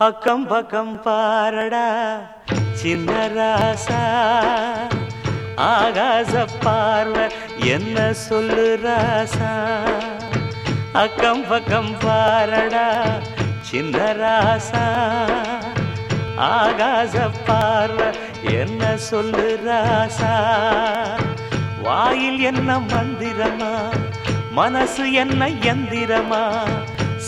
அக்கம் பக்கம் பாரடா சின்ன ராசா. ஆகாச பார்வை என்ன சொல்லு ராசா? அக்கம் பக்கம் பாரடா சின்ன ராசா. ஆகாச பார்வை என்ன சொல்லு ராசா? வாயில் என்ன மந்திரமா? மனசு என்ன எந்திரமா?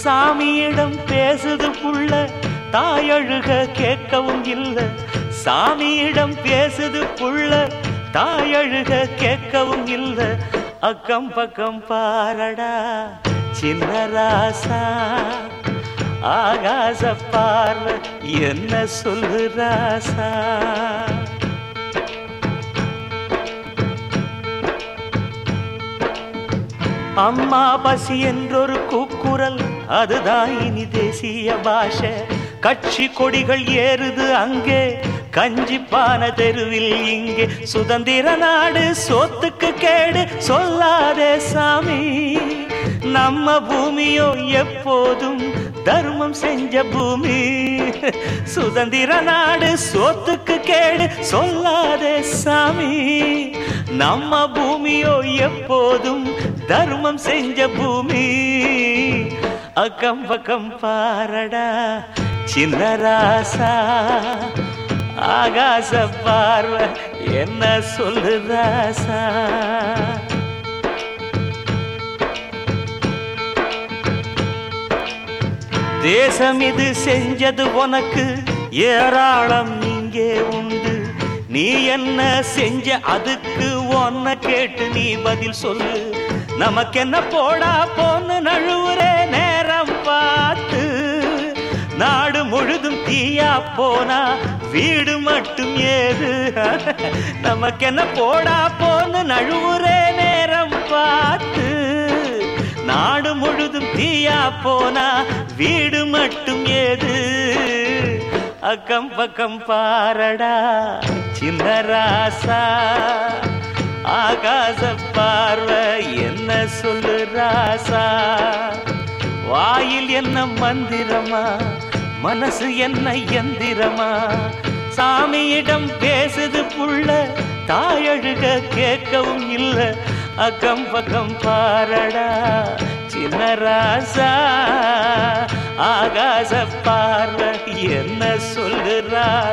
சாமியிடம் பேசுது புள்ள தாயழுக கேட்கவும் இல்ல. சாமியிடம் பேசுது புள்ள தாயழுக கேட்கவும் இல்ல. அக்கம் பக்கம் பாரடா சின்ன ராசா. ஆகாச பார்வை என்ன சொல்லு ராசா. அம்மா பசி என்றொரு கூக்குரல் அதுதான் இனி தேசிய பாஷை. கட்சி கொடிகள் ஏறுது அங்கே. கஞ்சிப்பான தெருவில் இங்கே. சுதந்திர நாடு சொத்துக்கு கேடு சொல்லாதே சாமி. நம்ம பூமியோ எப்போதும் தர்மம் செஞ்ச பூமி. சுதந்திர நாடு சொத்துக்கு கேடு சொல்லாதே சாமி. நம்ம பூமியோ எப்போதும் தர்மம் செஞ்ச பூமி. அக்கம் பக்கம் பாரடா. சின்ன ராசா ஆகாச பார்வை என்ன சொல்லுதாசா தேசம் இது செஞ்சது உனக்கு ஏராளம் இங்கே உண்டு. நீ என்ன செஞ்ச அதுக்கு ஒன்ன கேட்டு நீ பதில் சொல்லு. நமக்கு என்ன போடா போன்னு நழுவு. நாடு முழுதும் தீயா போனா வீடு மட்டும் ஏது? நமக்கு என்ன போடா போன்னு நழுவுறே நேரம் பார்த்து. நாடு முழுதும் தீயா போனா வீடு மட்டும் ஏது? அக்கம் பக்கம் பாரடா சின்ன ராசா. ஆகாச பார்வை என்ன சொல்லு ராசா? வாயில் என்ன மந்திரமா? மனசு என்ன எந்திரமா? சாமியிடம் பேசுது புள்ள தாயழுக கேட்கவும் இல்ல. அக்கம் பக்கம் பாரடா சின்ன ராசா ஆகாச பார்வை என்ன சொல்லுறா?